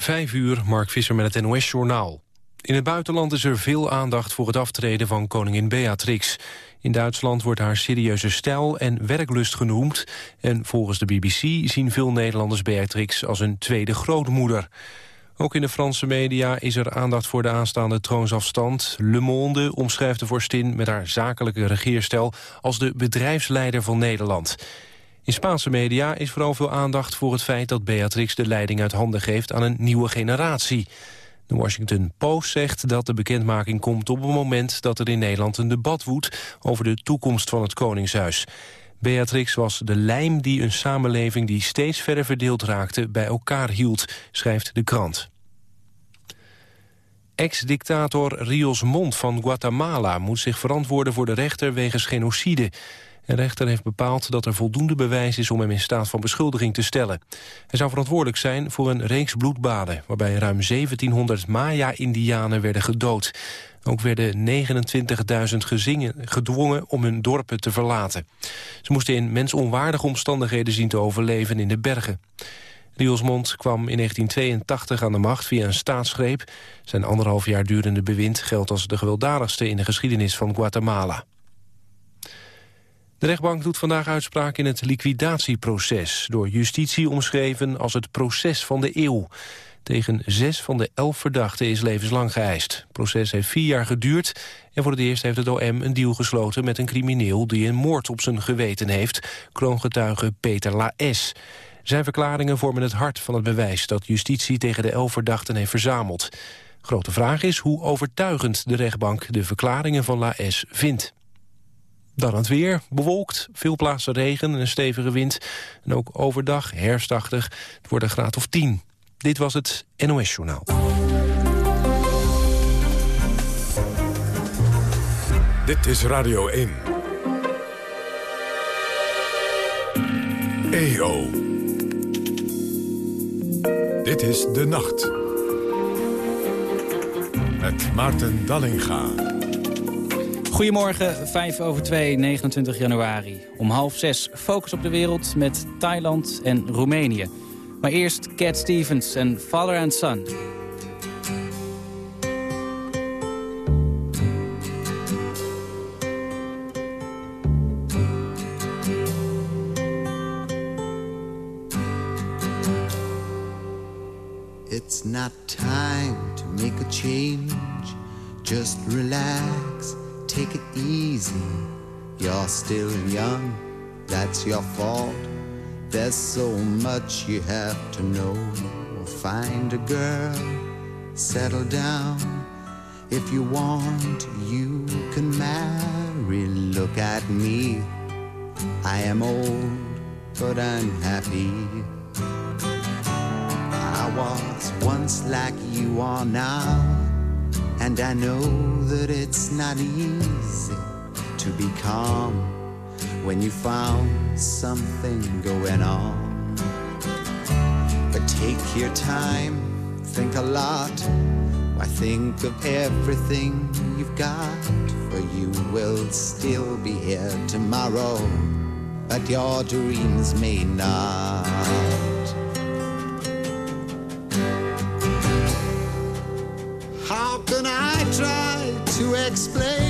Vijf uur, Mark Visser met het NOS-journaal. In het buitenland is er veel aandacht voor het aftreden van koningin Beatrix. In Duitsland wordt haar serieuze stijl en werklust genoemd... en volgens de BBC zien veel Nederlanders Beatrix als een tweede grootmoeder. Ook in de Franse media is er aandacht voor de aanstaande troonsafstand. Le Monde omschrijft de vorstin met haar zakelijke regeerstijl... als de bedrijfsleider van Nederland... In Spaanse media is vooral veel aandacht voor het feit dat Beatrix de leiding uit handen geeft aan een nieuwe generatie. De Washington Post zegt dat de bekendmaking komt op een moment dat er in Nederland een debat woedt over de toekomst van het Koningshuis. Beatrix was de lijm die een samenleving die steeds verder verdeeld raakte bij elkaar hield, schrijft de krant. Ex-dictator Rios Mont van Guatemala moet zich verantwoorden voor de rechter wegens genocide. Een rechter heeft bepaald dat er voldoende bewijs is om hem in staat van beschuldiging te stellen. Hij zou verantwoordelijk zijn voor een reeks bloedbaden... waarbij ruim 1700 Maya-Indianen werden gedood. Ook werden 29.000 gezinnen gedwongen om hun dorpen te verlaten. Ze moesten in mensonwaardige omstandigheden zien te overleven in de bergen. Riosmond kwam in 1982 aan de macht via een staatsgreep. Zijn anderhalf jaar durende bewind geldt als de gewelddadigste in de geschiedenis van Guatemala. De rechtbank doet vandaag uitspraak in het liquidatieproces... door justitie omschreven als het proces van de eeuw. Tegen zes van de elf verdachten is levenslang geëist. Het proces heeft vier jaar geduurd... en voor het eerst heeft het OM een deal gesloten met een crimineel... die een moord op zijn geweten heeft, kroongetuige Peter Laes. Zijn verklaringen vormen het hart van het bewijs... dat justitie tegen de elf verdachten heeft verzameld. Grote vraag is hoe overtuigend de rechtbank de verklaringen van Laes vindt. Dan het weer, bewolkt, veel plaatsen regen en een stevige wind. En ook overdag herfstachtig, het wordt een graad of 10. Dit was het NOS Journaal. Dit is Radio 1. EO. Dit is De Nacht. Met Maarten Dallinga. Goedemorgen, 5 over 2, 29 januari. Om half 6 focus op de wereld met Thailand en Roemenië. Maar eerst Cat Stevens en Father and Son. Easy. You're still young, that's your fault. There's so much you have to know. Find a girl, settle down. If you want, you can marry. Look at me. I am old, but I'm happy. I was once like you are now. And I know that it's not easy to be calm when you found something going on. But take your time, think a lot. Why think of everything you've got? For you will still be here tomorrow, but your dreams may not. How can I try to explain?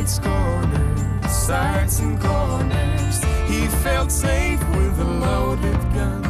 Its corners, sides and corners. He felt safe with a loaded gun.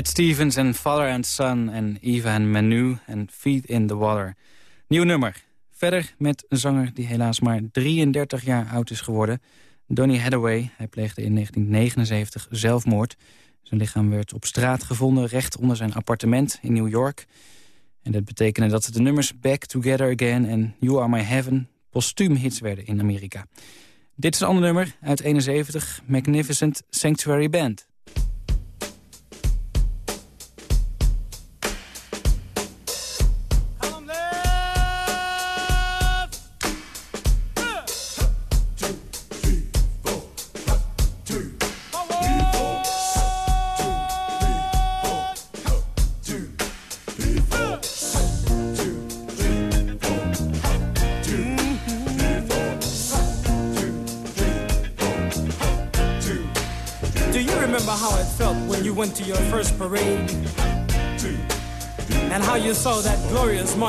Cat Stevens en Father and Son en Eva en Manu en Feet in the Water. Nieuw nummer. Verder met een zanger die helaas maar 33 jaar oud is geworden. Donny Hathaway. Hij pleegde in 1979 zelfmoord. Zijn lichaam werd op straat gevonden, recht onder zijn appartement in New York. En dat betekende dat de nummers Back Together Again en You Are My Heaven postuum hits werden in Amerika. Dit is een ander nummer uit 71, Magnificent Sanctuary Band.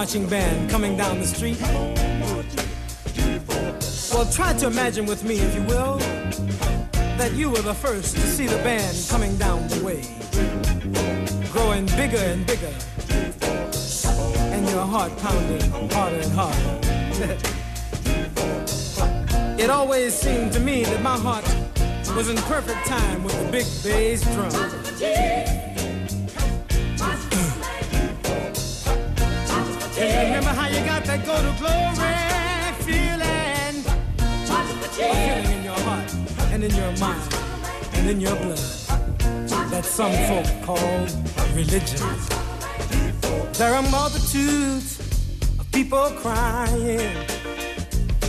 Marching band coming down the street? Well, try to imagine with me, if you will, that you were the first to see the band coming down the way, growing bigger and bigger, and your heart pounding harder and harder. it always seemed to me that my heart was in perfect time with the big bass drum. Remember how you got that go to glory feeling? Feeling in your heart and in your mind and in your blood that some folk call religion. There are multitudes of people crying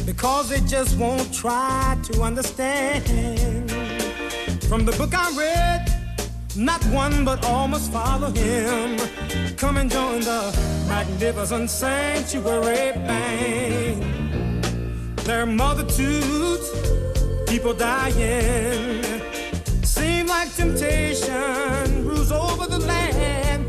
because they just won't try to understand. From the book I read, not one but all must follow him. Come and join the magnificent sanctuary band. There are multitudes, people dying. Seem like temptation rules over the land.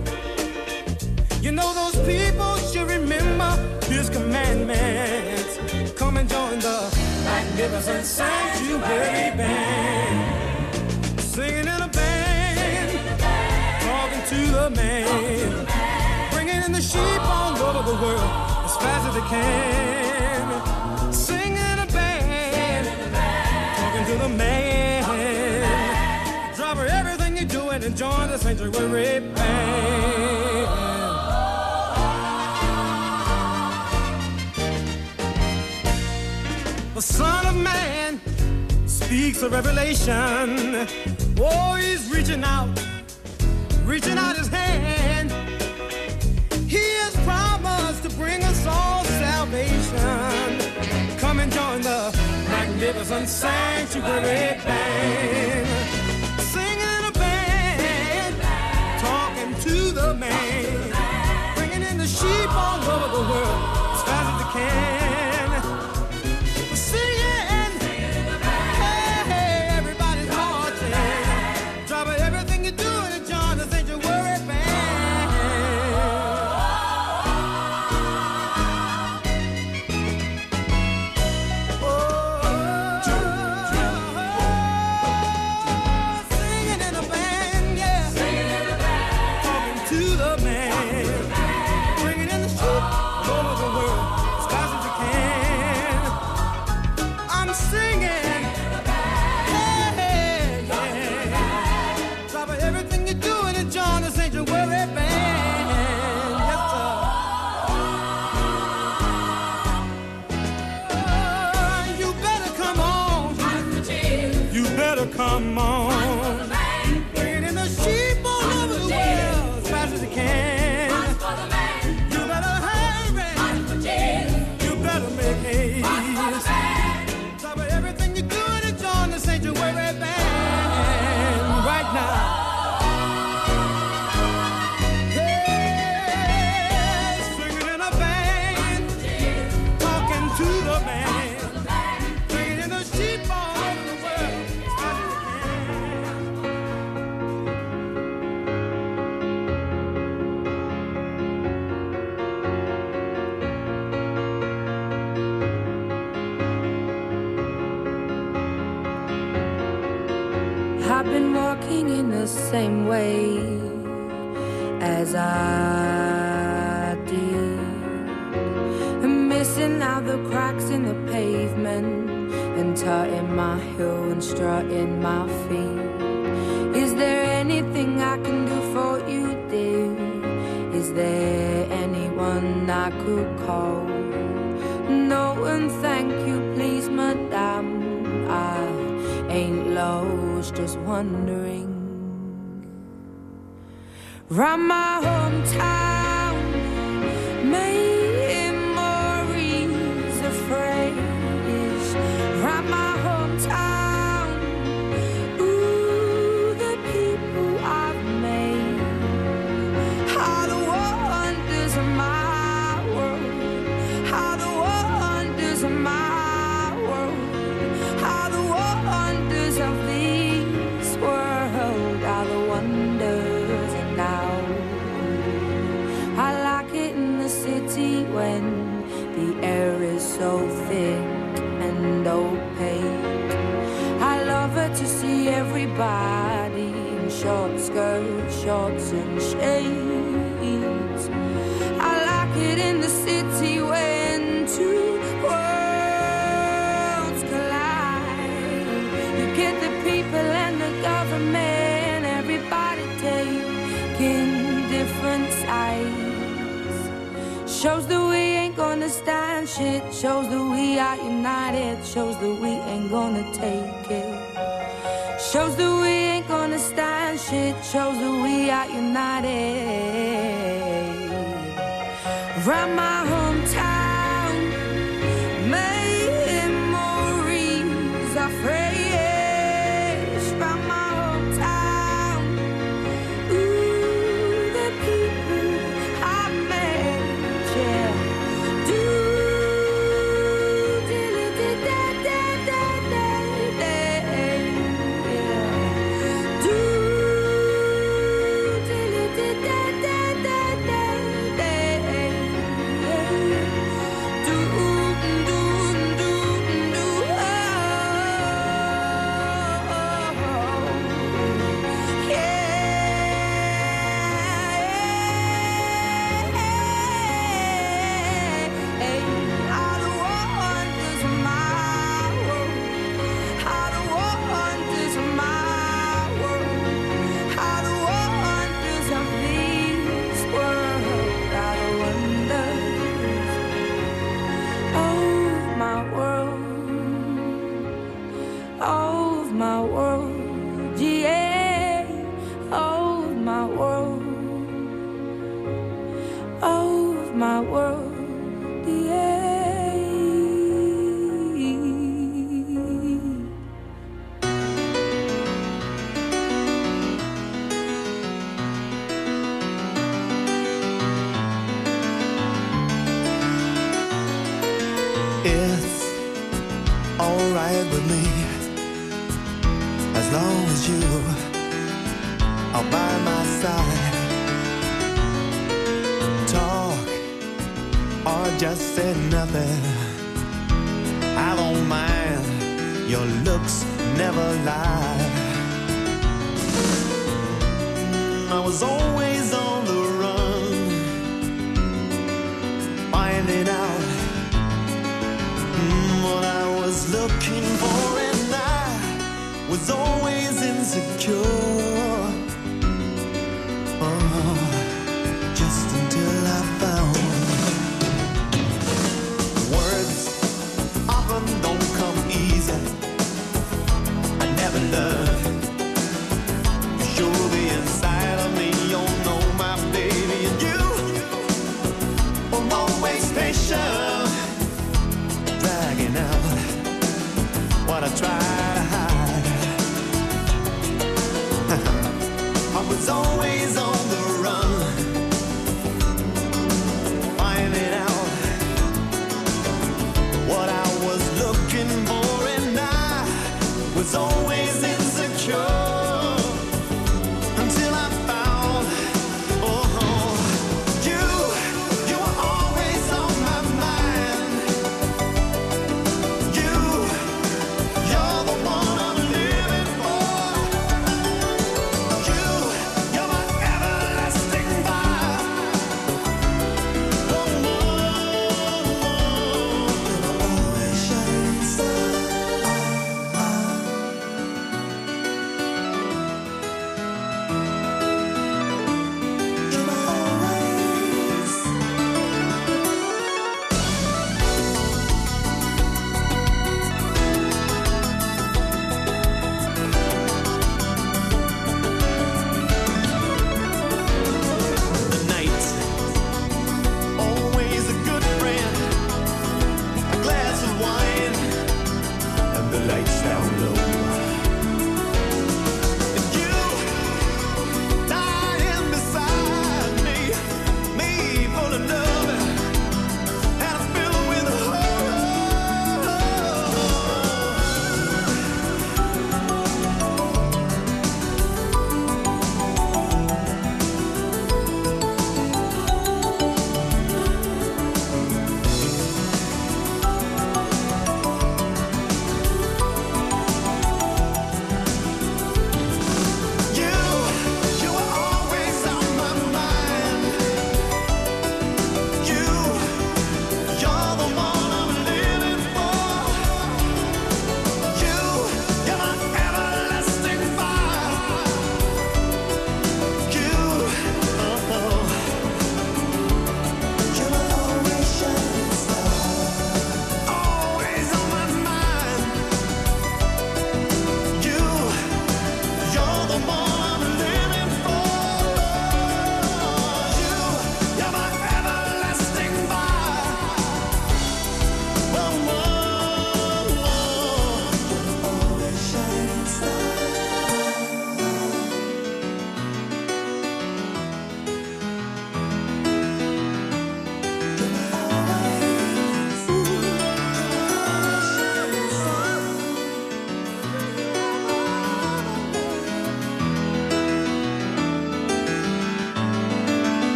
You know those people should remember his commandments. Come and join the magnificent sanctuary band. Singing in a band, talking to the man, in the sheep all over the world as fast as they can. Singing in a band, talking to the man, drop everything you're doing and join the sanctuary band. The Son of Man speaks a revelation. Oh, he's reaching out, reaching out his hand. To bring us all salvation. Come and join the magnificent sanctuary band. Singing a band, talking to the man, bringing in the sheep all over the world as fast as they can. wandering. Round my hometown. And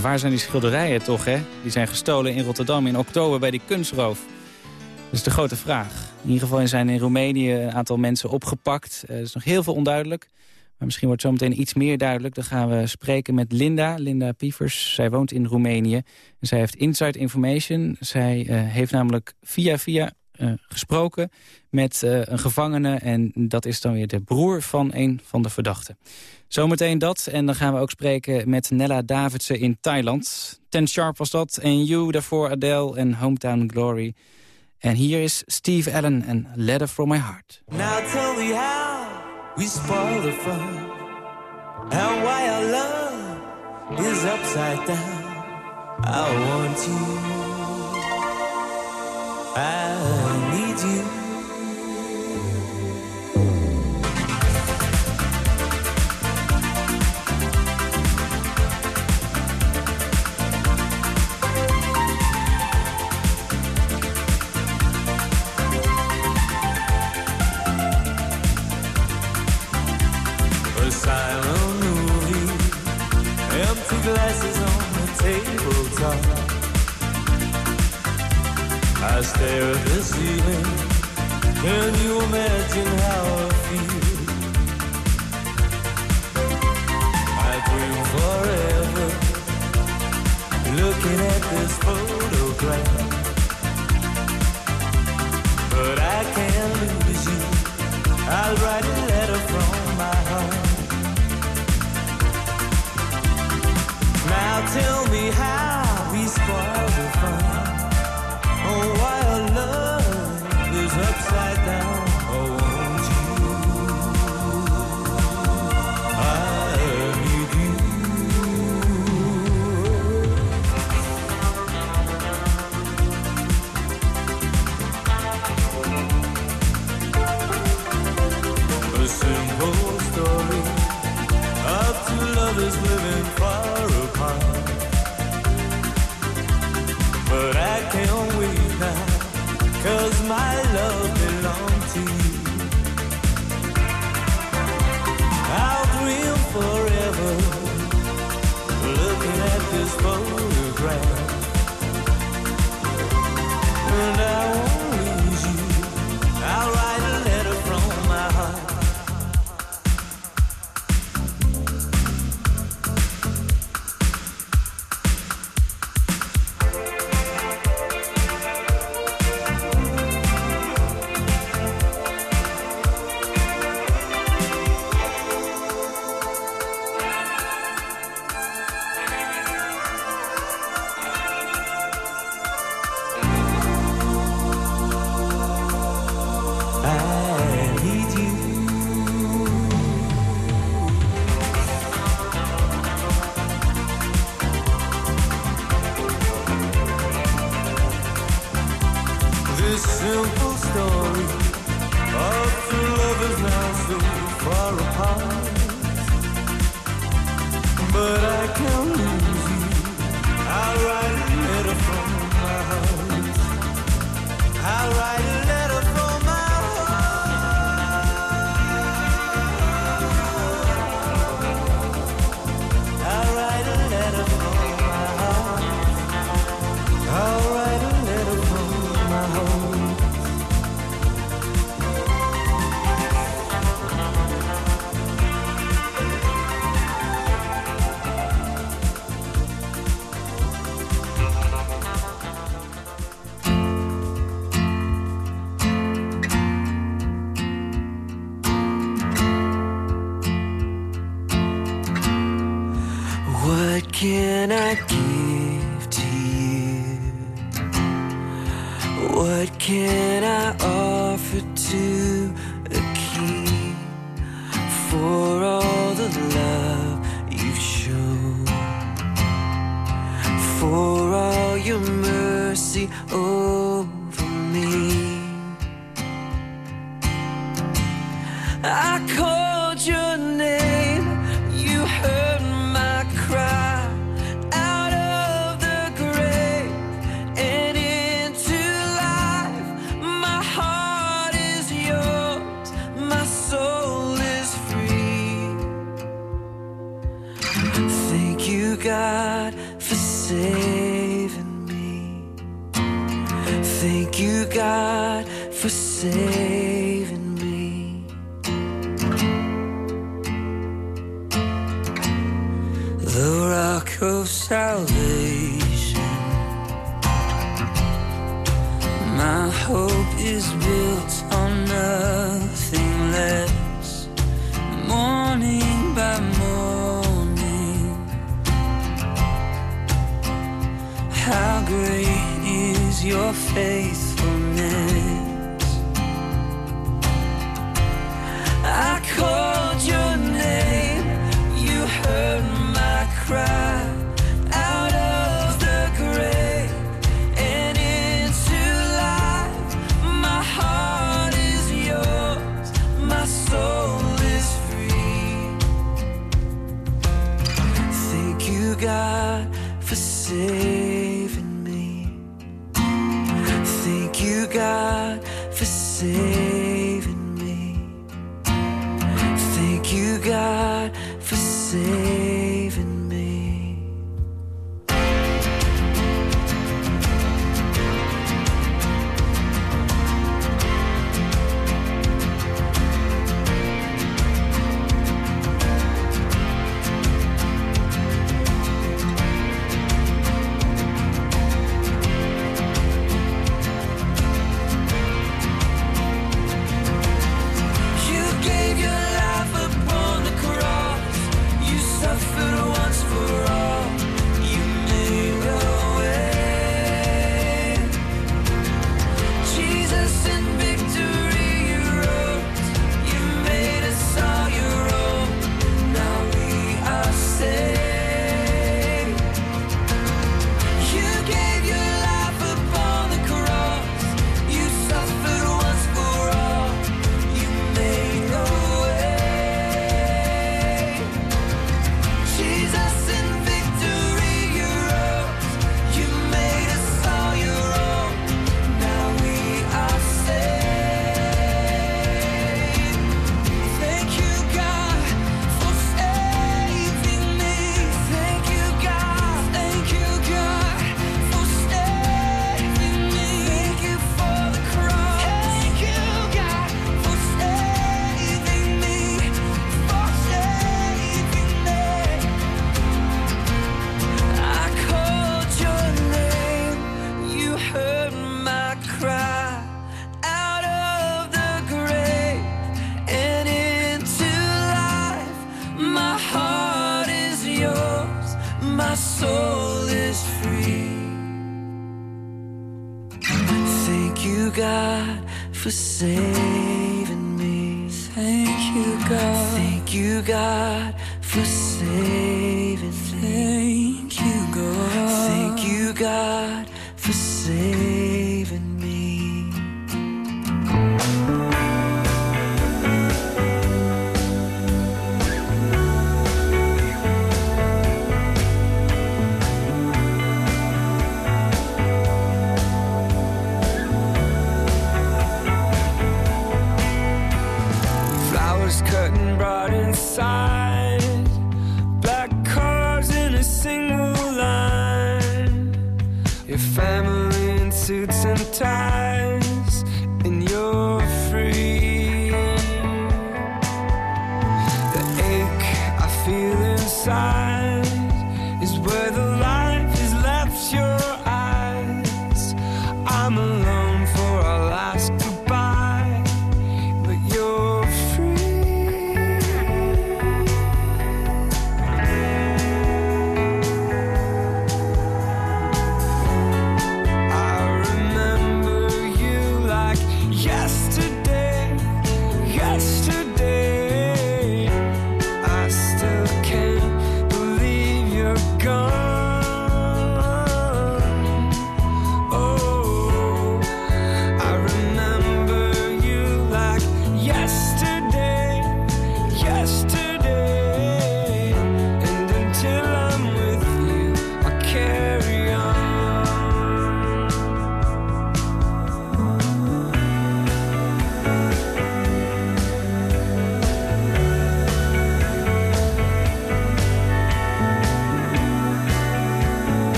Waar zijn die schilderijen toch, hè? Die zijn gestolen in Rotterdam in oktober bij die kunstroof. Dat is de grote vraag. In ieder geval zijn in Roemenië een aantal mensen opgepakt. Er is nog heel veel onduidelijk. Maar misschien wordt zometeen iets meer duidelijk. Dan gaan we spreken met Linda, Linda Pievers. Zij woont in Roemenië. En zij heeft inside information. Zij uh, heeft namelijk via via uh, gesproken met uh, een gevangene. En dat is dan weer de broer van een van de verdachten. Zometeen dat. En dan gaan we ook spreken met Nella Davidsen in Thailand. Ten Sharp was dat. En You, daarvoor Adele en Hometown Glory. En hier is Steve Allen en Letter From My Heart. Now tell me how we spoil the fun. Love is upside down. I want you.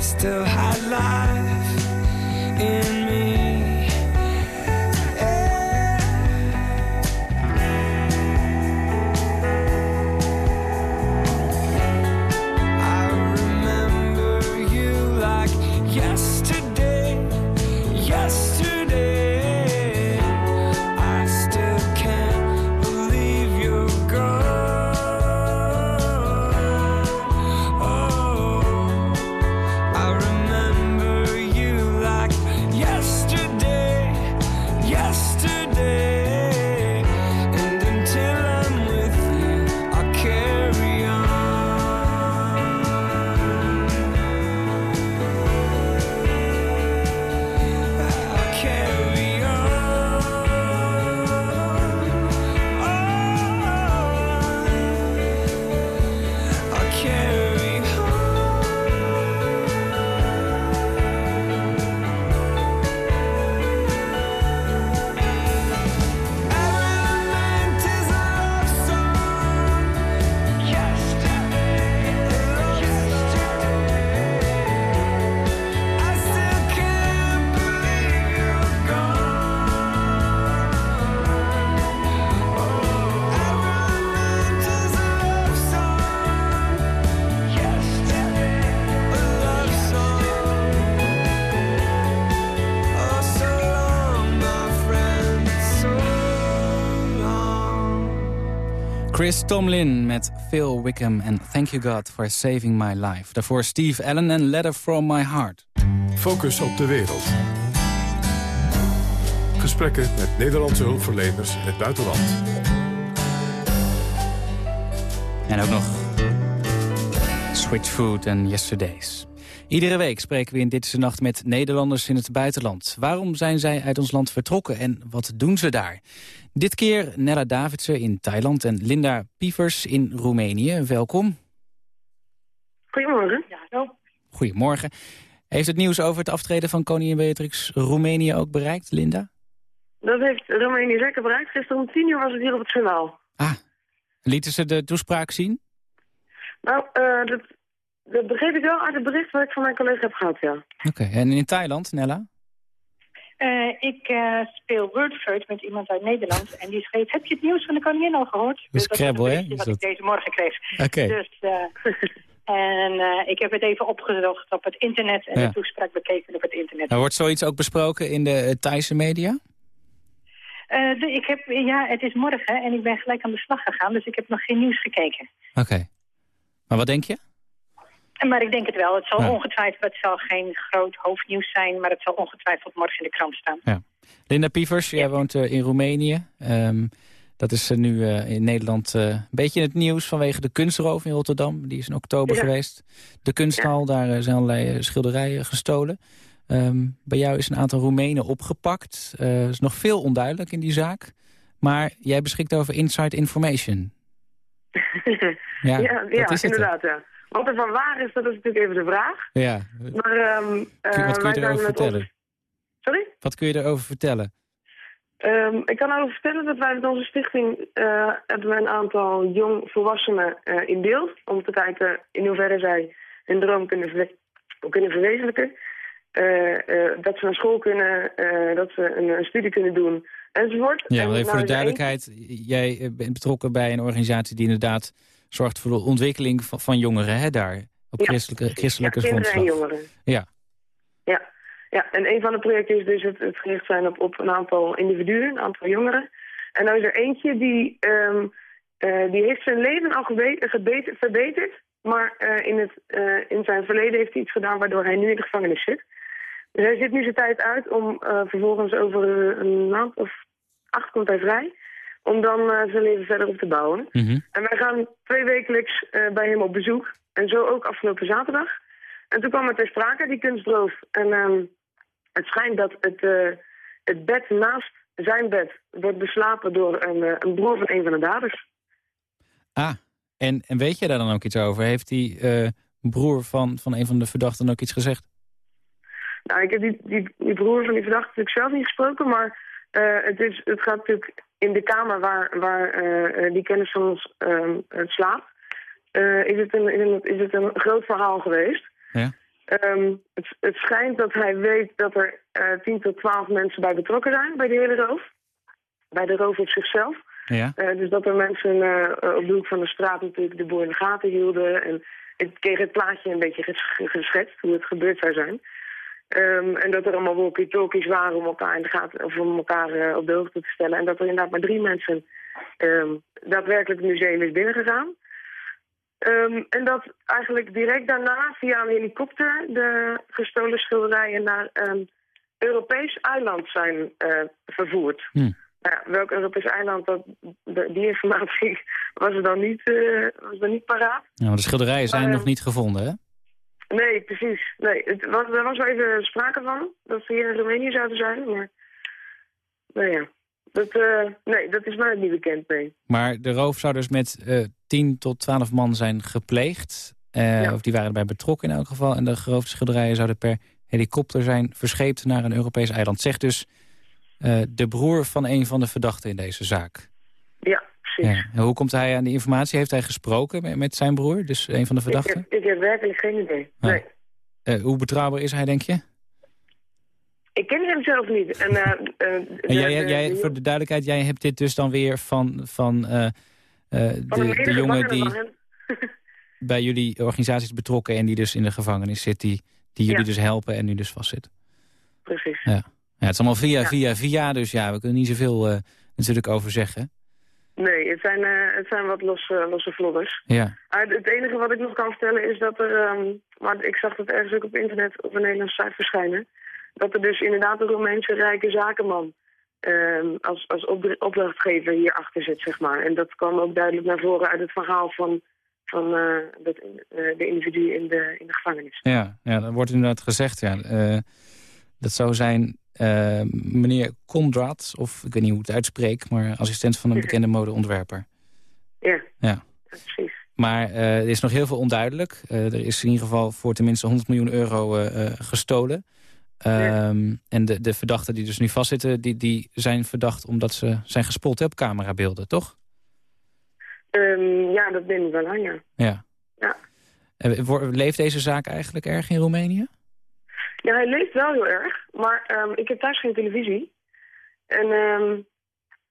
Still had life Chris Tomlin met Phil Wickham en Thank You God for Saving My Life. Daarvoor Steve Allen en Letter From My Heart. Focus op de wereld. Gesprekken met Nederlandse hulpverleners in het buitenland. En ook nog Switch Food en Yesterdays. Iedere week spreken we in Dit is de Nacht met Nederlanders in het buitenland. Waarom zijn zij uit ons land vertrokken en wat doen ze daar? Dit keer Nella Davidsen in Thailand en Linda Pievers in Roemenië. Welkom. Goedemorgen. Goedemorgen. Heeft het nieuws over het aftreden van koningin Beatrix Roemenië ook bereikt, Linda? Dat heeft Roemenië zeker bereikt. Gisteren om tien uur was het hier op het journaal. Lieten ze de toespraak zien? Nou, eh, dat, dat begreep ik wel uit het bericht wat ik van mijn collega heb gehad, ja. Oké, en in Thailand, Nella? Eh, ik eh, speel Wordfeud met iemand uit Nederland. En die schreef, heb je het nieuws van de koningin al gehoord? Dat is was Scrabble, hè? wat ik dat- deze morgen kreeg. Oké. Dus, eh, en eh, ik heb het even opgezocht op het internet. En Ja. de toespraak bekeken op het internet. Nou, wordt zoiets ook besproken in de Thaise media? Eh, de- ik heb, ja, het is morgen en ik ben gelijk aan de slag gegaan. Dus ik heb nog geen nieuws gekeken. Oké. Maar wat denk je? Maar ik denk het wel. Het zal Ja. ongetwijfeld, het zal geen groot hoofdnieuws zijn. Maar het zal ongetwijfeld morgen in de krant staan. Ja. Linda Pievers, jij woont eh, in Roemenië. Ehm, dat is eh, nu eh, in Nederland eh, een beetje in het nieuws vanwege de kunstroof in Rotterdam. Die is in oktober Ja. geweest. De kunsthal, daar zijn allerlei schilderijen gestolen. Ehm, bij jou is een aantal Roemenen opgepakt. Eh, Er is nog veel onduidelijk in die zaak. Maar jij beschikt over inside information. Ja, ja, dat ja, is het, inderdaad, ja. Wat er van waar is, dat is natuurlijk even de vraag. Ja. Maar, ehm eh, Wat kun je zijn erover vertellen? ons- Sorry? Wat kun je erover vertellen? Ehm, ik kan erover vertellen dat wij met onze stichting eh, hebben we een aantal jong volwassenen eh, in beeld. Om te kijken in hoeverre zij hun droom kunnen, verwe- kunnen verwezenlijken. Eh, eh, dat ze naar school kunnen, eh, dat ze een, een studie kunnen doen, enzovoort. Ja, want even voor nou de is er duidelijkheid. Jij eh, bent betrokken bij een organisatie die inderdaad zorgt voor de ontwikkeling van, van jongeren hè, daar. Op Ja, christelijke, christelijke ja, kinderen en jongeren. Ja. Ja. ja, en een van de projecten is dus het, het gericht zijn op, op een aantal individuen, een aantal jongeren. En nou is er eentje die, ehm, eh, die heeft zijn leven al verbeterd. Maar eh, in, het, eh, in zijn verleden heeft hij iets gedaan waardoor hij nu in de gevangenis zit. Dus hij zit nu zijn tijd uit om vervolgens over een maand of acht komt hij vrij. Om dan eh, zijn leven verder op te bouwen. Mhm. En wij gaan twee wekelijks eh, bij hem op bezoek. En zo ook afgelopen zaterdag. En toen kwam het ter sprake, die kunstroof. En ehm, het schijnt dat het, eh, het bed naast zijn bed wordt beslapen door een, een broer van een van de daders. Ah, en, en weet je daar dan ook iets over? Heeft die broer van, van een van de verdachten ook iets gezegd? Nou, ik heb die, die, die broer van die verdachte natuurlijk zelf niet gesproken, maar het, is, het gaat natuurlijk in de kamer waar, waar eh, eh, die kennis van ons ehm, eh, slaapt, is, het een, is, het, is het een groot verhaal geweest. Ja. Ehm, het, het schijnt dat hij weet dat er eh 10 tot 12 mensen bij betrokken zijn bij de hele roof. Bij de roof op zichzelf. Ja. Dus dat er mensen op de hoek van de straat natuurlijk de boer in de gaten hielden. En ik kreeg het plaatje een beetje ges- geschetst hoe het gebeurd zou zijn. Ehm, en dat er allemaal walkie-talkies waren om elkaar in de gaten of om elkaar eh, op de hoogte te stellen. En dat er inderdaad maar drie mensen ehm, daadwerkelijk het museum is binnengegaan. Ehm, en dat eigenlijk direct daarna via een helikopter de gestolen schilderijen naar een Europees eiland zijn eh, vervoerd. Hm. Nou ja, welk Europees eiland, dat, de- die informatie was er dan niet, eh, was er niet paraat. Nou, de schilderijen zijn Maar, nog niet gevonden, hè? Nee, precies. Nee, het was, er was wel even sprake van dat ze hier in Roemenië zouden zijn, maar... Nou ja, dat, eh, nee, dat is mij niet bekend, nee. Maar de roof zou dus met eh 10 tot 12 man zijn gepleegd. Eh, Ja. Of die waren erbij betrokken in elk geval. En de geroofde schilderijen zouden per helikopter zijn verscheept naar een Europees eiland. Zegt dus de broer van een van de verdachten in deze zaak. Ja, precies. Ja. En hoe komt hij aan die informatie? Heeft hij gesproken met, zijn broer, dus een van de ik, verdachten? heb, ik heb werkelijk geen idee. Ah. Nee. Eh, hoe betrouwbaar is hij, denk je? Ik ken hem zelf niet. En, eh, eh, de- En jij, de- jij, voor de duidelijkheid, jij hebt dit dus dan weer van, van de, de jongen die bij jullie organisaties betrokken... en die dus in de gevangenis zit, die, die jullie Ja. dus helpen en nu dus vastzit. Precies. Ja. ja, het is allemaal via, Ja. via, via, dus ja, we kunnen niet zoveel natuurlijk over zeggen. Nee, het zijn, eh, het zijn wat losse, losse vlodders. Ja, Maar het enige wat ik nog kan vertellen is dat er... ehm, maar ik zag dat ergens ook op internet op een Nederlandse site verschijnen... dat er dus inderdaad een Roemeense rijke zakenman... ehm, als, als opdra- opdrachtgever hierachter zit, zeg maar. En dat kwam ook duidelijk naar voren uit het verhaal van, van eh, dat, eh, de individu in de, in de gevangenis. ja, ja dat wordt inderdaad gezegd. Ja. Dat zou zijn eh, meneer Kondrad, of ik weet niet hoe ik het uitspreek... maar assistent van een bekende modeontwerper. Ja, Ja. precies. Maar eh, er is nog heel veel onduidelijk. Eh, er is in ieder geval voor tenminste 100 miljoen euro gestolen. Ehm, En de, de verdachten die dus nu vastzitten, die, die zijn verdacht omdat ze zijn gespot op camerabeelden, toch? Ehm, ja, dat neem ik wel aan, ja. Ja. Ja. Leeft deze zaak eigenlijk erg in Roemenië? Ja, hij leeft wel heel erg, maar ehm, ik heb thuis geen televisie. En ehm,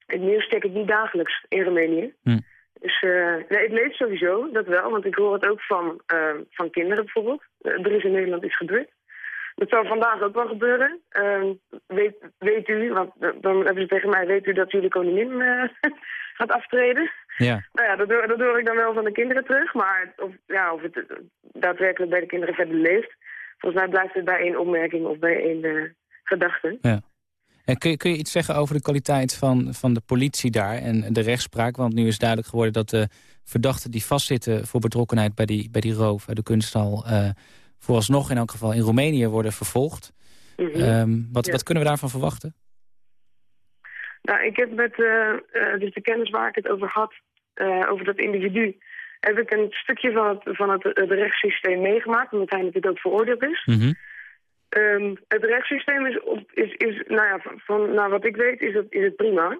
het nieuws check ik niet dagelijks in Roemenië. Hm. Dus eh, nee, het leeft sowieso, dat wel. Want ik hoor het ook van, ehm, van kinderen bijvoorbeeld. Er is in Nederland iets gebeurd. Dat zou vandaag ook wel gebeuren. Weet, weet u, want eh, dan hebben ze tegen mij... weet u dat jullie koningin eh, gaat aftreden? Ja. Nou ja, dat hoor, dat hoor ik dan wel van de kinderen terug. Maar of, ja, of het daadwerkelijk bij de kinderen verder leeft... volgens mij blijft het bij één opmerking of bij één eh, gedachte. ja. En kun, je, kun je iets zeggen over de kwaliteit van, van de politie daar en de rechtspraak? Want nu is duidelijk geworden dat de verdachten die vastzitten... voor betrokkenheid bij die, bij die roof uit de kunsthal... eh, vooralsnog in elk geval in Roemenië worden vervolgd. Mhm. Ehm, wat, Ja. wat kunnen we daarvan verwachten? Nou, ik heb met eh, dus de kennis waar ik het over had, over dat individu... heb ik een stukje van het, van het, het rechtssysteem meegemaakt... omdat hij natuurlijk ook veroordeeld is. Mhm. Ehm, het rechtssysteem is, op, is, is nou ja, van, van naar wat ik weet, is het, is het prima.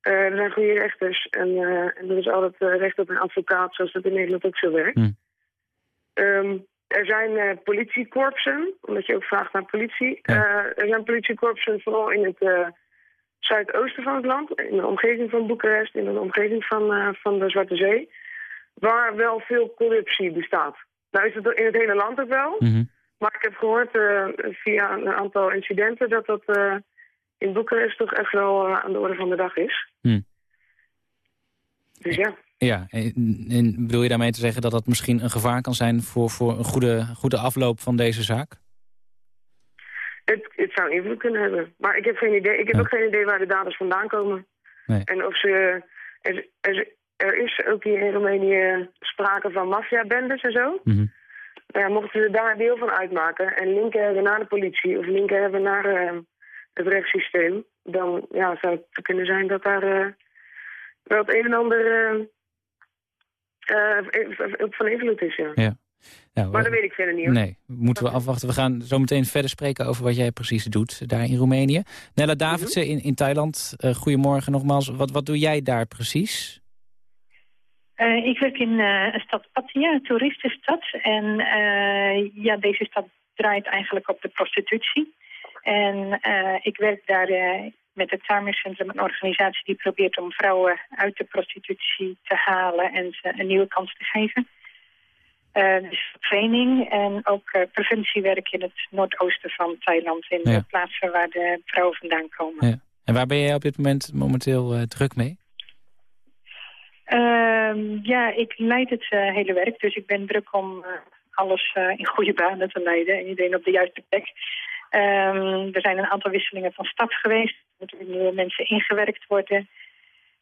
Eh, er zijn goede rechters en, eh, en er is altijd eh, recht op een advocaat, zoals dat in Nederland ook zo werkt. Hm. Ehm, er zijn eh, politiekorpsen, omdat je ook vraagt naar politie. Ja. Eh, er zijn politiekorpsen vooral in het eh, zuidoosten van het land, in de omgeving van Boekarest, in de omgeving van, eh, van de Zwarte Zee, waar wel veel corruptie bestaat. Nou is het in het hele land ook wel. Mhm. Maar ik heb gehoord eh, via een aantal incidenten dat dat eh, in Boekarest toch echt wel eh, aan de orde van de dag is. Hm. Dus ja. Ja, en, en bedoel je daarmee te zeggen dat dat misschien een gevaar kan zijn... voor, voor een goede, goede afloop van deze zaak? Het, het zou invloed kunnen hebben. Maar ik heb geen idee. Ik heb Ja. ook geen idee waar de daders vandaan komen. Nee. En of ze... Er, er, er is ook hier in Roemenië sprake van maffiabendes en zo. Mhm. Nou ja, mochten ze daar deel van uitmaken en linken hebben naar de politie of linken hebben naar eh, het rechtssysteem, dan ja, zou het kunnen zijn dat daar eh, wel het een en ander eh, eh, van invloed is, ja. Ja. Nou, Maar dat weet ik verder niet, hoor. Nee, moeten we afwachten. We gaan zo meteen verder spreken over wat jij precies doet daar in Roemenië. Nella Davidsen in, in Thailand, eh, goedemorgen nogmaals. Wat, wat doe jij daar precies? Eh, ik werk in eh, een stad Pattaya, een toeristenstad. En eh, ja, deze stad draait eigenlijk op de prostitutie. En ik werk daar met het Tamercentrum, een organisatie die probeert om vrouwen uit de prostitutie te halen en ze een nieuwe kans te geven. Dus training en ook preventiewerk in het noordoosten van Thailand, in Ja. de plaatsen waar de vrouwen vandaan komen. Ja. En waar ben jij op dit moment momenteel druk mee? Ehm, ja, ik leid het eh, hele werk, dus ik ben druk om eh, alles eh, in goede banen te leiden en iedereen op de juiste plek. Ehm, er zijn een aantal wisselingen van stad geweest. Er moeten weer nieuwe mensen ingewerkt worden.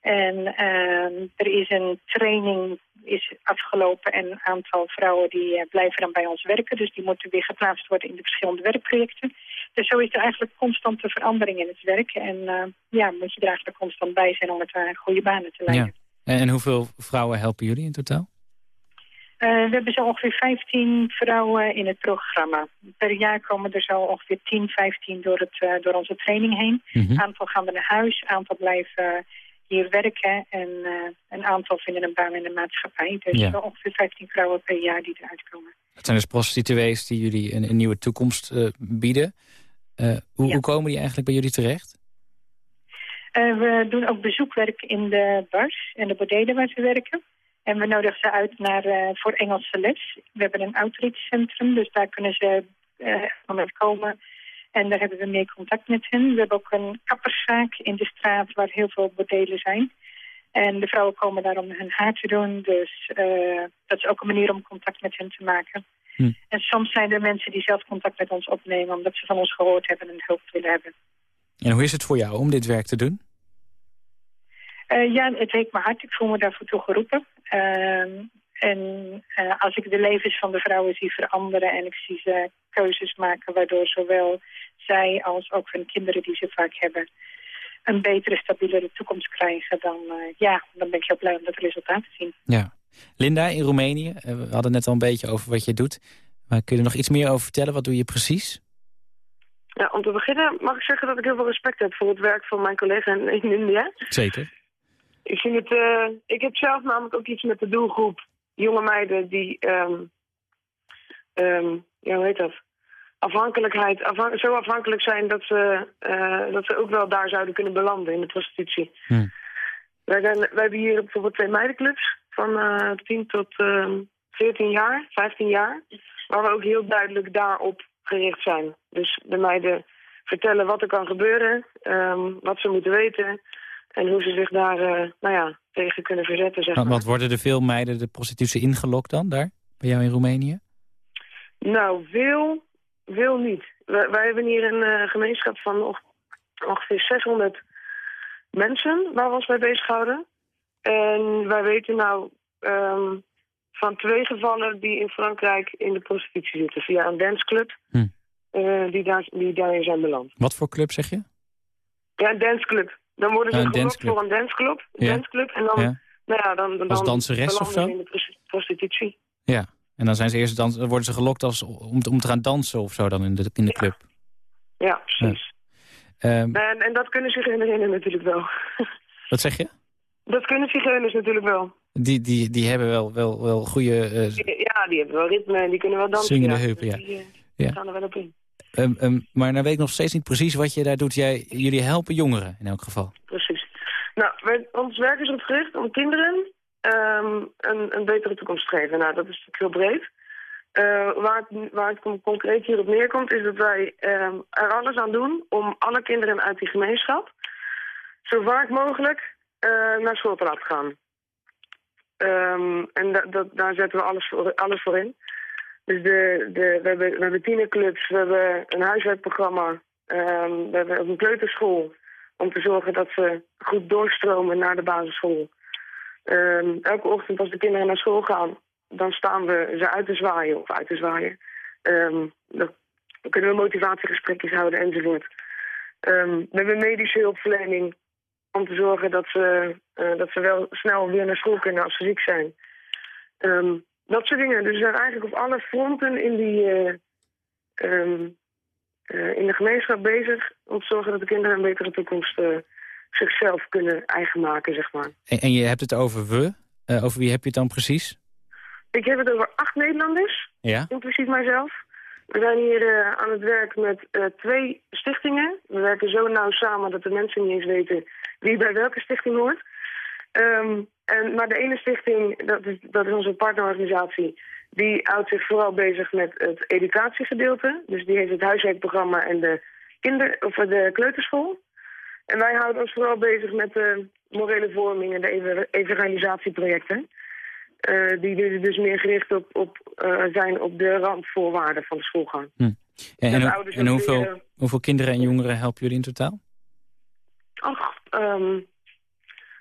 En ehm, er is een training is afgelopen en een aantal vrouwen die blijven dan bij ons werken. Dus die moeten weer geplaatst worden in de verschillende werkprojecten. Dus zo is er eigenlijk constante verandering in het werk. En ja, moet je er eigenlijk constant bij zijn om het uh, goede banen te leiden. Ja. En, en hoeveel vrouwen helpen jullie in totaal? Uh, we hebben zo ongeveer 15 vrouwen in het programma. Per jaar komen er zo ongeveer 10, 15 door, het, uh, door onze training heen. Een Mhm. aantal gaan naar huis, een aantal blijven hier werken... en uh, een aantal vinden een baan in de maatschappij. Dus Ja. zo ongeveer 15 vrouwen per jaar die eruit komen. Dat zijn dus prostituees die jullie een, een nieuwe toekomst eh, bieden. Eh, hoe, hoe komen die eigenlijk bij jullie terecht? Uh, we doen ook bezoekwerk in de bars en de bordelen waar ze werken. En we nodigen ze uit naar, uh, voor Engelse les. We hebben een outreachcentrum, dus daar kunnen ze uh, komen. En daar hebben we meer contact met hen. We hebben ook een kapperszaak in de straat waar heel veel bordelen zijn. En de vrouwen komen daar om hun haar te doen. Dus uh, dat is ook een manier om contact met hen te maken. Hm. En soms zijn er mensen die zelf contact met ons opnemen... omdat ze van ons gehoord hebben en hulp willen hebben. En hoe is het voor jou om dit werk te doen? Uh, ja, het leek me hard. Ik voel me daarvoor toe geroepen. Uh, en uh, als ik de levens van de vrouwen zie veranderen en ik zie ze keuzes maken... waardoor zowel zij als ook hun kinderen die ze vaak hebben... een betere, stabielere toekomst krijgen, dan, uh, ja, dan ben ik heel blij om dat resultaat te zien. Ja. Linda, in Roemenië, we hadden net al een beetje over wat je doet. Maar kun je er nog iets meer over vertellen? Wat doe je precies? Ja, om te beginnen mag ik zeggen dat ik heel veel respect heb voor het werk van mijn collega in, in India. Zeker. Ik, vind het, uh, ik heb zelf namelijk ook iets met de doelgroep jonge meiden die, um, um, ja, hoe heet dat? Afhankelijkheid, afhan zo afhankelijk zijn dat ze, uh, dat ze ook wel daar zouden kunnen belanden in de prostitutie. Hm. Wij, zijn, wij hebben hier bijvoorbeeld twee meidenclubs van uh, 10 tot uh, 14 jaar, 15 jaar. Waar we ook heel duidelijk daarop gericht zijn. Dus de meiden vertellen wat er kan gebeuren, um, wat ze moeten weten en hoe ze zich daar uh, nou ja, tegen kunnen verzetten. Zeg maar. Want worden er veel meiden de prostitutie ingelokt dan, daar, bij jou in Roemenië? Nou, veel, veel niet. Wij, wij hebben hier een uh, gemeenschap van ongeveer 600 mensen waar we ons mee bezighouden. En wij weten nou um, van twee gevallen die in Frankrijk in de prostitutie zitten. Via een danceclub hm. uh, die, daar, die daarin zijn beland. Wat voor club zeg je? Ja, een danceclub. Dan worden ze ja, gelokt voor een danceclub. Een ja. danceclub en dan, ja. nou ja, dan, dan, als danseres of zo? in de prostitutie. Ja, en dan zijn ze eerst dans, worden ze gelokt als, om, te, om te gaan dansen of zo dan in de, in de club. Ja, precies. Um, en, en dat kunnen zigeunerinnen natuurlijk wel. Wat zeg je? Dat kunnen zigeuners natuurlijk wel. Die, die, die hebben wel, wel, wel goede... Uh, ja, die hebben wel ritme en die kunnen wel dansen. Zingende ja. heupen, ja. Dus die, uh, ja. gaan er wel op in. Um, um, maar nou weet ik nog steeds niet precies wat je daar doet. Jij, jullie helpen jongeren in elk geval. Precies. Nou, wij, ons werk is erop gericht om kinderen um, een, een, betere toekomst te geven. Nou, dat is natuurlijk heel breed. Uh, waar, het, waar het concreet hierop neerkomt is dat wij er alles aan doen om alle kinderen uit die gemeenschap zo vaak mogelijk naar school te laten gaan. Um, en da, da, daar zetten we alles voor, alles voor in. Dus de, de, we, hebben, we hebben tienerclubs, we hebben een huiswerkprogramma, um, we hebben een kleuterschool om te zorgen dat ze goed doorstromen naar de basisschool. Um, elke ochtend als de kinderen naar school gaan, dan staan we ze uit te zwaaien of uit te zwaaien. Dan kunnen we motivatiegesprekjes houden enzovoort. Ehm, we hebben medische hulpverlening om te zorgen dat ze, eh, dat ze wel snel weer naar school kunnen als ze ziek zijn. Ehm, dat soort dingen. Dus we zijn eigenlijk op alle fronten in, die, eh, ehm, eh, in de gemeenschap bezig... om te zorgen dat de kinderen een betere toekomst zichzelf kunnen eigen maken, zeg maar. En, en je hebt het over we. Over wie heb je het dan precies? Ik heb het over acht Nederlanders, Ja? inclusief mijzelf. We zijn hier aan het werk met twee stichtingen. We werken zo nauw samen dat de mensen niet eens weten wie bij welke stichting hoort. Ehm, en, maar de ene stichting, dat is, dat is onze partnerorganisatie, die houdt zich vooral bezig met het educatiegedeelte. Dus die heeft het huiswerkprogramma en de, kinder, of de kleuterschool. En wij houden ons vooral bezig met de morele vorming en de ev- evangelisatieprojecten. Eh, die dus, dus meer gericht op, op, eh, zijn op de randvoorwaarden van de schoolgang. En, en, en hoeveel, hoeveel kinderen en jongeren helpen jullie in totaal? Ach, ehm,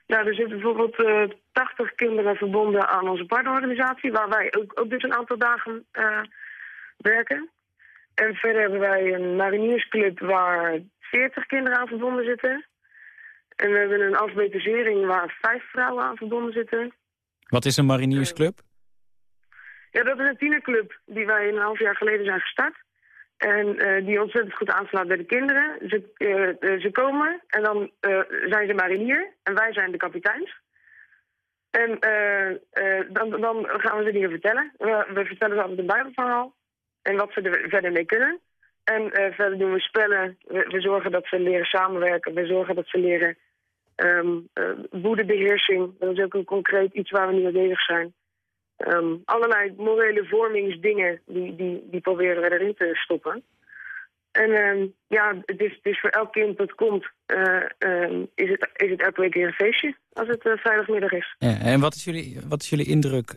nou, er zitten bijvoorbeeld eh 80 kinderen verbonden aan onze partnerorganisatie, waar wij ook, ook dus een aantal dagen eh, werken. En verder hebben wij een mariniersclub waar 40 kinderen aan verbonden zitten. En we hebben een alfabetisering waar vijf vrouwen aan verbonden zitten. Wat is een mariniersclub? Ja, dat is een tienerclub die wij een half jaar geleden zijn gestart. En eh, die ontzettend goed aanslaat bij de kinderen. Ze, eh, eh, ze komen en dan zijn ze marinier en wij zijn de kapiteins. En dan, dan gaan we ze dingen vertellen. We, vertellen ze altijd een bijbelverhaal en wat ze er verder mee kunnen. En verder doen we spellen. We, zorgen dat ze leren samenwerken. We zorgen dat ze leren ehm eh, woedebeheersing. Dat is ook een concreet iets waar we nu mee bezig zijn. Ehm, allerlei morele vormingsdingen, die, die, die proberen we erin te stoppen. En ehm, ja, het is, het is voor elk kind dat komt, eh, ehm, is, het, is het elke week weer een feestje als het eh, vrijdagmiddag is. Ja, en wat is jullie, wat is jullie indruk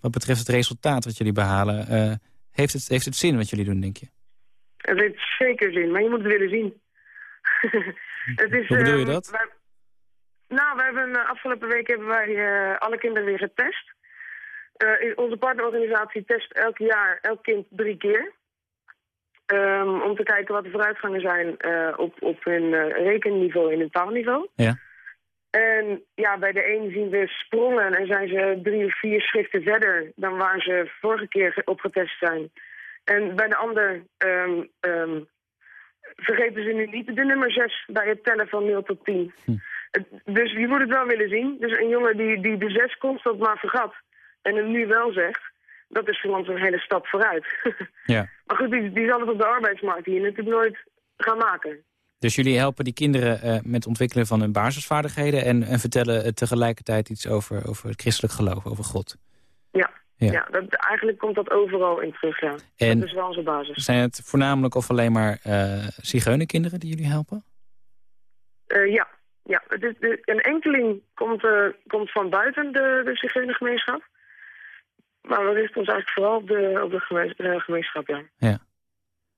wat betreft het resultaat wat jullie behalen? Eh, heeft, het, heeft het zin wat jullie doen, denk je? Het heeft zeker zin, maar je moet het willen zien. het is, Hoe bedoel je dat? wij- nou, we hebben afgelopen week hebben wij alle kinderen weer getest. Eh, onze partnerorganisatie test elk jaar elk kind drie keer. Ehm, om te kijken wat de vooruitgangen zijn eh, op, op hun eh, rekenniveau en hun taalniveau. Ja. En ja, bij de een zien we sprongen en zijn ze drie of vier schriften verder dan waar ze vorige keer op getest zijn. En bij de ander ehm, ehm, vergeten ze nu niet de nummer 6 bij het tellen van 0 tot 10. Het- Dus je moet het wel willen zien. Dus een jongen die, die de 6 constant maar vergat en hem nu wel zegt, dat is voor ons een hele stap vooruit. Ja. maar goed, die, die zal het op de arbeidsmarkt hier natuurlijk nooit gaan maken. Dus jullie helpen die kinderen eh, met het ontwikkelen van hun basisvaardigheden... en, en vertellen eh, tegelijkertijd iets over, over het christelijk geloof, over God. Ja, Ja. ja. dat, eigenlijk komt dat overal in terug, ja. En- dat is wel onze basis. Zijn het voornamelijk of alleen maar eh zigeunerkinderen die jullie helpen? Ja, ja. Het de, een enkeling komt, komt van buiten de, de zigeunergemeenschap. Maar we richten ons eigenlijk vooral op de, op de eh, gemeenschap, ja. Ja.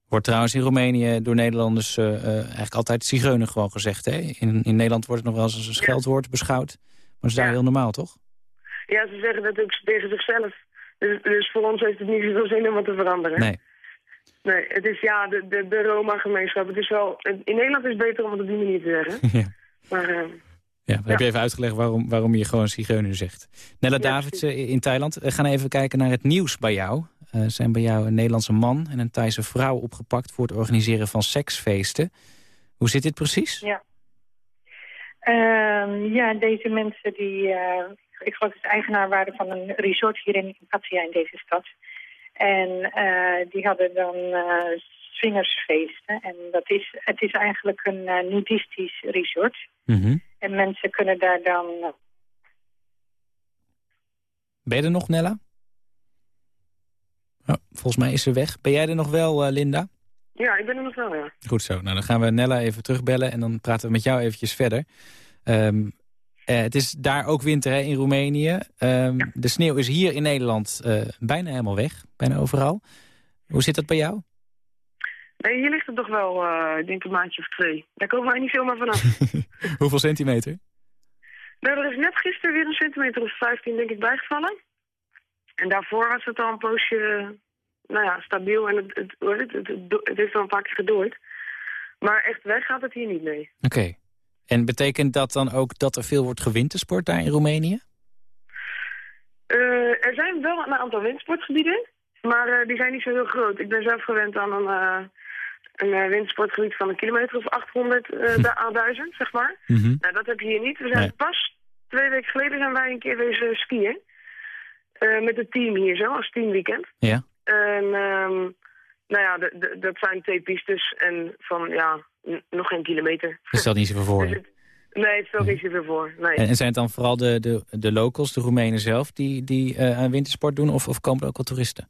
Wordt trouwens in Roemenië door Nederlanders eh, eh, eigenlijk altijd zigeuner gewoon gezegd. Hè? In, in Nederland wordt het nog wel eens als een scheldwoord beschouwd. Maar is daar Ja. heel normaal, toch? Ja, ze zeggen dat ook tegen zichzelf. Dus, dus voor ons heeft het niet zoveel zin om wat te veranderen. Nee. Nee, het is ja, de, de, de Roma-gemeenschap. Het is wel, in Nederland is het beter om het op die manier te zeggen. ja. Maar eh, Ja, dan heb je even uitgelegd waarom, waarom je gewoon zigeuner zegt. Nella Ja, Davids eh, in Thailand. We gaan even kijken naar het nieuws bij jou. Eh, zijn bij jou een Nederlandse man en een Thaise vrouw opgepakt... voor het organiseren van seksfeesten. Hoe zit dit precies? Ja. Ehm, ja, deze mensen die, eh, ik geloof dat ze eigenaar waren van een resort hier in Pattaya in deze stad. En die hadden dan swingersfeesten. En dat is, het is eigenlijk een eh, nudistisch resort. Mhm. En mensen kunnen daar dan... Ben je er nog, Nella? Oh, volgens mij is ze weg. Ben jij er nog wel, eh, Linda? ja, ik ben er nog wel, ja. Goed zo. Nou, dan gaan we Nella even terugbellen en dan praten we met jou eventjes verder. Ehm, eh, het is daar ook winter hè, in Roemenië. Ehm, De sneeuw is hier in Nederland eh, bijna helemaal weg. Bijna overal. Hoe zit dat bij jou? Nee, hier ligt het toch wel, eh, ik denk een maandje of twee. Daar komen wij niet zomaar vanaf. Hoeveel centimeter? nou, er is net gisteren weer een centimeter of 15 denk ik bijgevallen. En daarvoor was het al een poosje, nou ja, stabiel. En het, het, het, het, het, heeft al een paar keer gedooid. Maar echt weg gaat het hier niet mee. Oké. En betekent dat dan ook dat er veel wordt gewintersport daar in Roemenië? Eh, er zijn wel een aantal windsportgebieden, maar eh, die zijn niet zo heel groot. Ik ben zelf gewend aan een, een eh, windsportgebied van een kilometer of 800 eh, da- aan 1000, zeg maar. Mhm. Nou, dat heb je hier niet. We zijn Nee. pas twee weken geleden zijn wij een keer wezen skiën. Eh, met het team hier zo, als teamweekend. Ja. En ehm, nou ja, dat zijn twee pistes en van ja, nog geen kilometer. Dat stelt niet zoveel voor. Dus het- nee, het stelt niet zoveel voor. Nee. En, en zijn het dan vooral de, de, de locals, de Roemenen zelf, die, die eh, aan wintersport doen? Of, of komen er ook al toeristen?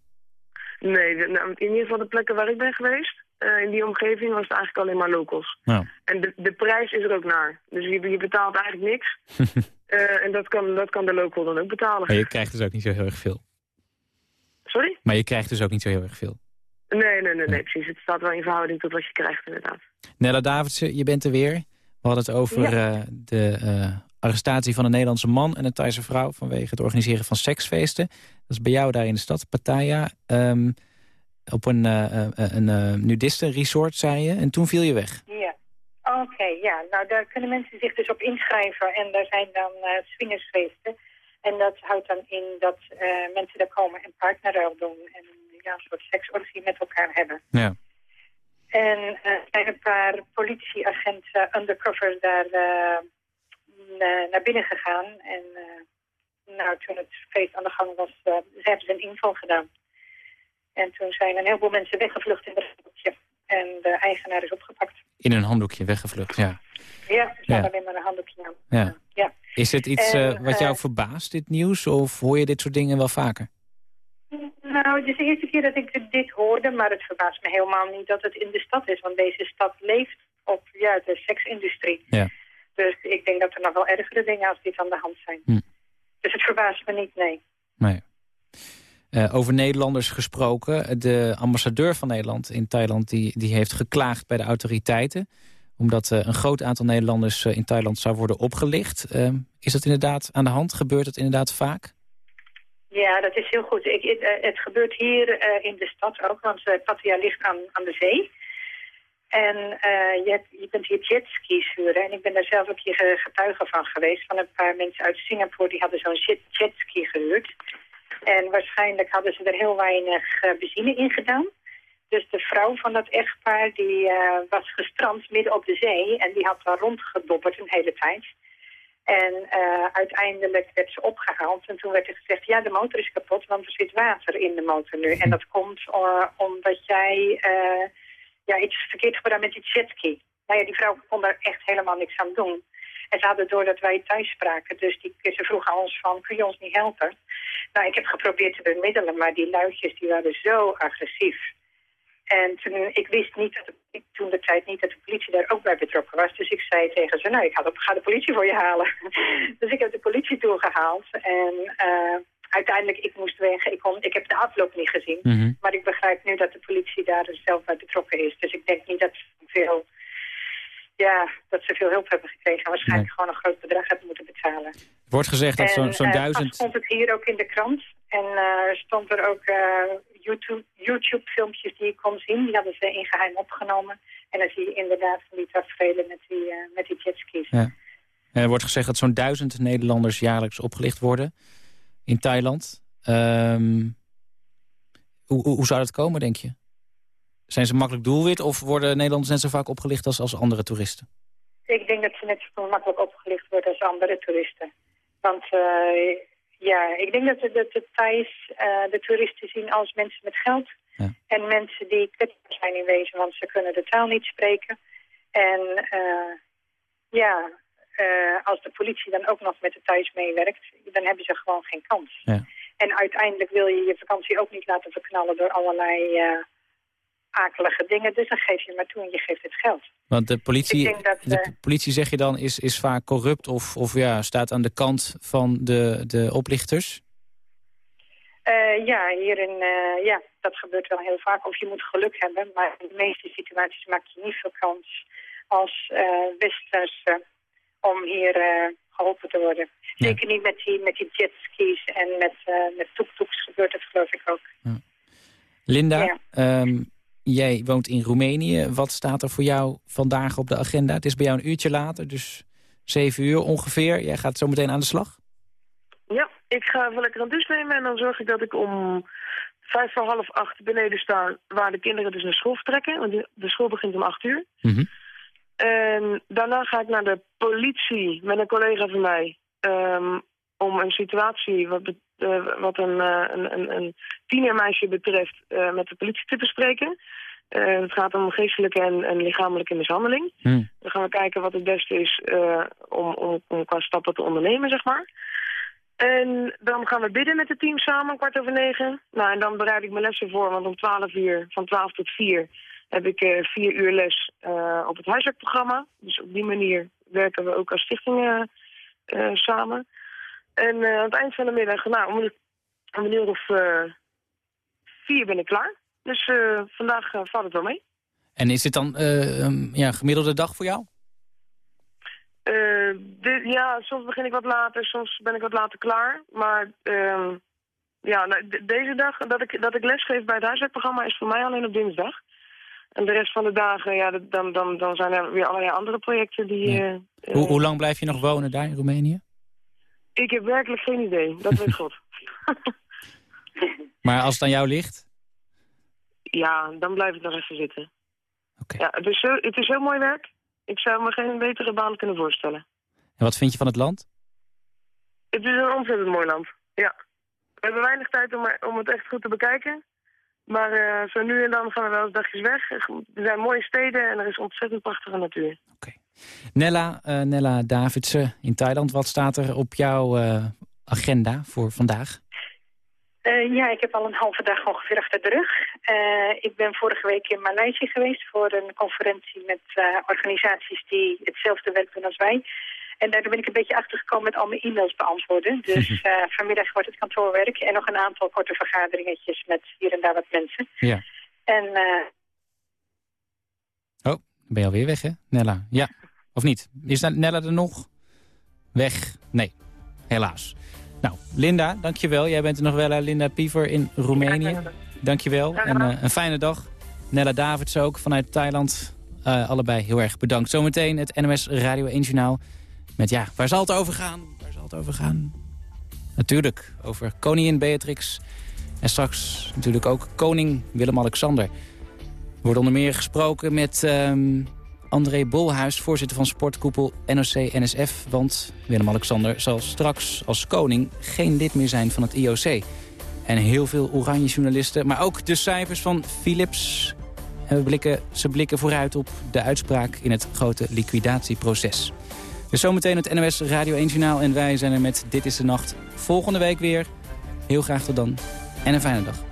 Nee, de- nou, in ieder geval de plekken waar ik ben geweest, eh, in die omgeving was het eigenlijk alleen maar locals. Nou, En de, de prijs is er ook naar. Dus je, je betaalt eigenlijk niks. Eh, en dat kan, dat kan de local dan ook betalen. maar je krijgt dus ook niet zo heel erg veel. Sorry? Maar je krijgt dus ook niet zo heel erg veel. Nee, nee, nee, nee, precies. Het staat wel in verhouding tot wat je krijgt, inderdaad. Nella Davidsen, je bent er weer. We hadden het over Ja. eh, de arrestatie van een Nederlandse man en een Thaise vrouw... vanwege het organiseren van seksfeesten. Dat is bij jou daar in de stad, Pattaya. Ehm, op een, eh, een nudistenresort, zei je. En toen viel je weg. Ja. Oké, ja. Nou, daar kunnen mensen zich dus op inschrijven. En daar zijn dan eh swingersfeesten. En dat houdt dan in dat mensen daar komen en partnerruil doen. En ja, een soort seksorgie met elkaar hebben. Ja. En er zijn een paar politieagenten undercover daar na- naar binnen gegaan. En nou, toen het feest aan de gang was, ze hebben ze een inval gedaan. En toen zijn een heleboel mensen weggevlucht in het groepje. En de eigenaar is opgepakt. In een handdoekje weggevlucht, ja. Ja, er staat Ja. alleen maar een handdoekje aan. ja. Ja. Is het iets En, eh, wat jou eh, verbaast, dit nieuws? Of hoor je dit soort dingen wel vaker? Nou, het is de eerste keer dat ik dit hoorde, maar het verbaast me helemaal niet dat het in de stad is. Want deze stad leeft op ja, de seksindustrie. Ja. Dus ik denk dat er nog wel ergere dingen als dit aan de hand zijn. Hm. Dus het verbaast me niet, nee. Nee. Eh, over Nederlanders gesproken. De ambassadeur van Nederland in Thailand die, die heeft geklaagd bij de autoriteiten. Omdat eh, een groot aantal Nederlanders eh, in Thailand zou worden opgelicht. Eh, is dat inderdaad aan de hand? Gebeurt dat inderdaad vaak? Ja, dat is heel goed. Ik, het, gebeurt hier in de stad ook, want Pattaya ligt aan, aan de zee. En je, hebt, je kunt hier jetskis huren. En ik ben daar zelf ook hier ge- getuige van geweest. Van een paar mensen uit Singapore die hadden zo'n jet, jetski gehuurd. En waarschijnlijk hadden ze er heel weinig eh, benzine in gedaan. Dus de vrouw van dat echtpaar die eh, was gestrand midden op de zee. En die had daar rondgedobberd een hele tijd. En eh, uiteindelijk werd ze opgehaald. En toen werd er gezegd, ja, de motor is kapot, want er zit water in de motor nu. En dat komt omdat jij ja, iets verkeerd gedaan met die jetski. Nou ja, die vrouw kon daar echt helemaal niks aan doen. En ze hadden door dat wij thuis spraken. Dus die, ze vroegen ons van, kun je ons niet helpen? Nou, ik heb geprobeerd te bemiddelen, maar die luidjes die waren zo agressief. En toen, ik wist niet dat de, toen de tijd niet dat de politie daar ook bij betrokken was. Dus ik zei tegen ze, nou, ik ga de, ga de politie voor je halen. dus ik heb de politie toegehaald. En uh, uiteindelijk, ik moest weg. Ik, kon, ik heb de afloop niet gezien. Mm -hmm. Maar ik begrijp nu dat de politie daar zelf bij betrokken is. Dus ik denk niet dat veel, ja, dat ze veel hulp hebben gekregen. Waarschijnlijk nee. gewoon een groot bedrag hebben moeten betalen. Wordt gezegd dat zo'n zo uh, duizend... stond het hier ook in de krant. En uh, stond er ook uh, YouTube, YouTube filmpjes die ik kon zien. Die hadden ze in geheim opgenomen. En dan zie je inderdaad van die tafereelen met die, met die jetskis. Ja. Er wordt gezegd dat zo'n duizend Nederlanders jaarlijks opgelicht worden in Thailand. Um, hoe, hoe, hoe zou dat komen, denk je? Zijn ze makkelijk doelwit of worden Nederlanders net zo vaak opgelicht als, als andere toeristen? Ik denk dat ze net zo makkelijk opgelicht worden als andere toeristen. Want uh, ja, ik denk dat de, de, de Thais uh, de toeristen zien als mensen met geld. Ja. En mensen die kwetsbaar zijn in wezen, want ze kunnen de taal niet spreken. En uh, ja, als de politie dan ook nog met de Thais meewerkt, dan hebben ze gewoon geen kans. Ja. En uiteindelijk wil je je vakantie ook niet laten verknallen door allerlei akelige dingen. Dus dan geef je maar toe en je geeft het geld. Want de politie, dat, de uh, politie zeg je dan, is, is vaak corrupt of, of ja, staat aan de kant van de, de oplichters? Uh, ja, hierin, uh, ja, dat gebeurt wel heel vaak. Of je moet geluk hebben, maar in de meeste situaties maak je niet veel kans als westers om hier geholpen te worden. Ja. Zeker niet met die, met die jetskis en met, met tuk-tuks gebeurt het geloof ik ook. Ja. Linda, ja. um, jij woont in Roemenië. Wat staat er voor jou vandaag op de agenda? Het is bij jou een uurtje later, dus zeven uur ongeveer. Jij gaat zo meteen aan de slag? Ja, ik ga even lekker een douche nemen en dan zorg ik dat ik om vijf voor half acht beneden sta... waar de kinderen dus naar school vertrekken. Want de- school begint om acht uur. Mhm. En daarna ga ik naar de politie met een collega van mij... ehm, om een situatie wat, eh, wat een, eh, een, een, een tienermeisje betreft eh, met de politie te bespreken. Het gaat om geestelijke en, en lichamelijke mishandeling. Hm. Dan gaan we kijken wat het beste is om, om, om qua stappen te ondernemen, zeg maar. En dan gaan we bidden met het team samen, kwart over negen. Nou, en dan bereid ik mijn lessen voor, want om twaalf uur, van twaalf tot vier, heb ik vier uur les op het huiswerkprogramma. Dus op die manier werken we ook als stichtingen samen. En eh, aan het eind van de middag, nou, om een, om een uur of eh, vier ben ik klaar. Dus eh, vandaag valt het wel mee. En is dit dan een ja, gemiddelde dag voor jou? Dit- ja, soms begin ik wat later, soms ben ik wat later klaar. Maar ehm, ja, nou, de- deze dag dat ik, dat ik lesgeef bij het huiswerkprogramma is voor mij alleen op dinsdag. En de rest van de dagen, ja, dan, dan, dan zijn er weer allerlei andere projecten die... Ja. Hoe, hoe lang blijf je nog wonen daar in Roemenië? Ik heb werkelijk geen idee, dat weet God. Maar als het aan jou ligt? ja, dan blijf ik nog even zitten. Oké. Ja, het, is zo, het is heel mooi werk. Ik zou me geen betere baan kunnen voorstellen. En wat vind je van het land? Het is een ontzettend mooi land, ja. We hebben weinig tijd om, om het echt goed te bekijken. Maar eh, zo nu en dan gaan we wel eens dagjes weg. Er zijn mooie steden en er is ontzettend prachtige natuur. Nella, eh, Nella Davidsen in Thailand. Wat staat er op jouw eh, agenda voor vandaag? Eh, ja, ik heb al een halve dag ongeveer achter de rug. Ik ben vorige week in Maleisië geweest voor een conferentie met organisaties die hetzelfde werk doen als wij. En daar ben ik een beetje achter gekomen met al mijn e-mails beantwoorden. Dus vanmiddag wordt het kantoorwerk en nog een aantal korte vergaderingetjes met hier en daar wat mensen. Ja. En Oh, ben je alweer weg, hè? Nella, ja. Of niet? Is Nella er nog? Weg? Nee, helaas. Nou, Linda, dankjewel. Jij bent er nog wel? Linda Piever in Roemenië. Dankjewel en eh, een fijne dag. Nella Davids ook vanuit Thailand. Eh, allebei heel erg bedankt. Zometeen het NOS Radio 1 Journaal. Met ja, waar zal het over gaan? Waar zal het over gaan? Natuurlijk, over koningin Beatrix. En straks natuurlijk ook koning Willem-Alexander. Er wordt onder meer gesproken met ehm, André Bolhuis, voorzitter van sportkoepel NOC-NSF. Want Willem-Alexander zal straks als koning geen lid meer zijn van het IOC. En heel veel oranje journalisten, maar ook de cijfers van Philips. We blikken, ze blikken vooruit op de uitspraak in het grote liquidatieproces. Dus zometeen het NOS Radio 1 Journaal en wij zijn er met Dit is de Nacht volgende week weer. Heel graag tot dan en een fijne dag.